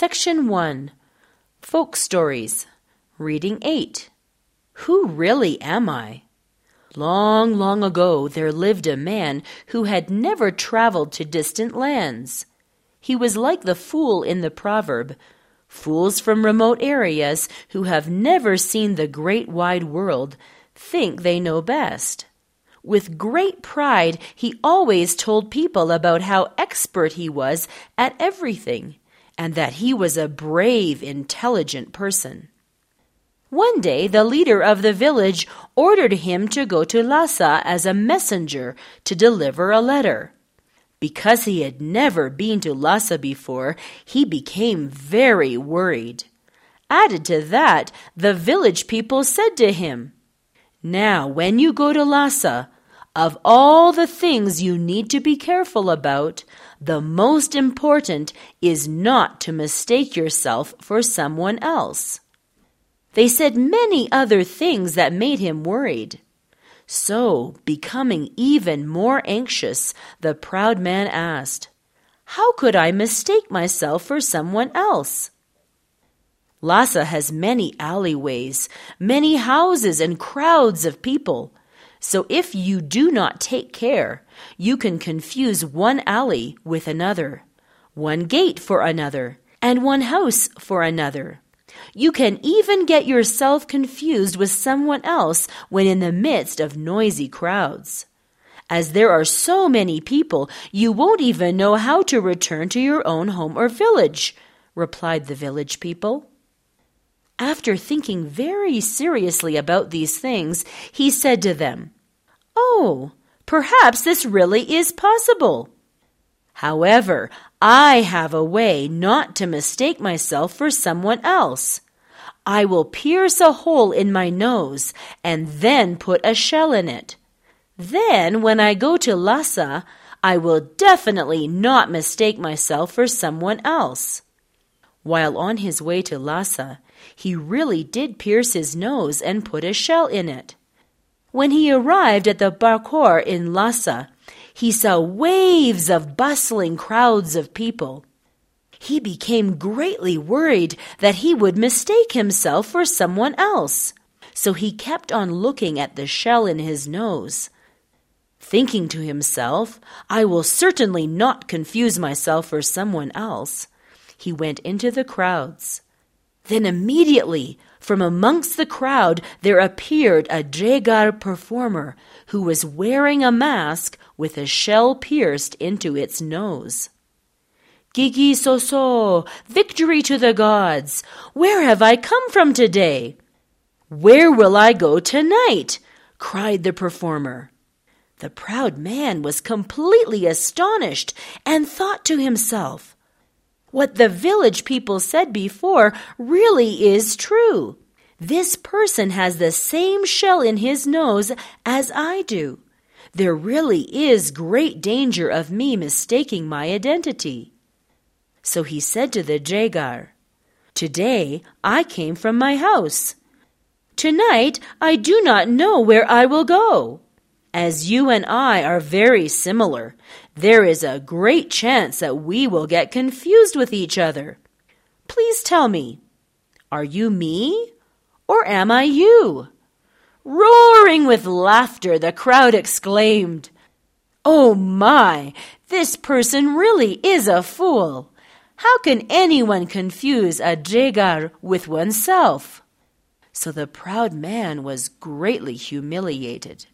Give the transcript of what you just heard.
Section 1 Folk Stories Reading 8 Who really am I? Long, long ago there lived a man who had never traveled to distant lands. He was like the fool in the proverb Fools from remote areas who have never seen the great wide world think they know best. With great pride, he always told people about how expert he was at everything and that he was a brave, intelligent person. One day, the leader of the village ordered him to go to Lhasa as a messenger to deliver a letter. Because he had never been to Lhasa before, he became very worried. Added to that, the village people said to him, Now, when you go to Lhasa, of all the things you need to be careful about, the most important is not to mistake yourself for someone else. They said many other things that made him worried. So, becoming even more anxious, the proud man asked, How could I mistake myself for someone else? Lhasa has many alleyways, many houses, and crowds of people. So if you do not take care, you can confuse one alley with another, one gate for another, and one house for another. You can even get yourself confused with someone else when in the midst of noisy crowds. As there are so many people, you won't even know how to return to your own home or village, replied the village people. After thinking very seriously about these things, he said to them, Oh, perhaps this really is possible. However, I have a way not to mistake myself for someone else. I will pierce a hole in my nose and then put a shell in it. Then, when I go to Lhasa, I will definitely not mistake myself for someone else. While on his way to Lhasa, he really did pierce his nose and put a shell in it. When he arrived at the Barkor in Lhasa, he saw waves of bustling crowds of people. He became greatly worried that he would mistake himself for someone else, so he kept on looking at the shell in his nose. Thinking to himself, I will certainly not confuse myself for someone else, he went into the crowds. Then immediately, from amongst the crowd, there appeared a Dregar performer who was wearing a mask with a shell pierced into its nose. Gigi Soso, victory to the gods! Where have I come from today? Where will I go tonight? cried the performer. The proud man was completely astonished and thought to himself, What the village people said before really is true. This person has the same shell in his nose as I do. There really is great danger of me mistaking my identity. So he said to the Dregar, Today I came from my house. Tonight I do not know where I will go. As you and I are very similar, there is a great chance that we will get confused with each other. Please tell me, are you me or am I you? Roaring with laughter, the crowd exclaimed, Oh my, this person really is a fool. How can anyone confuse a Dregar with oneself? So the proud man was greatly humiliated.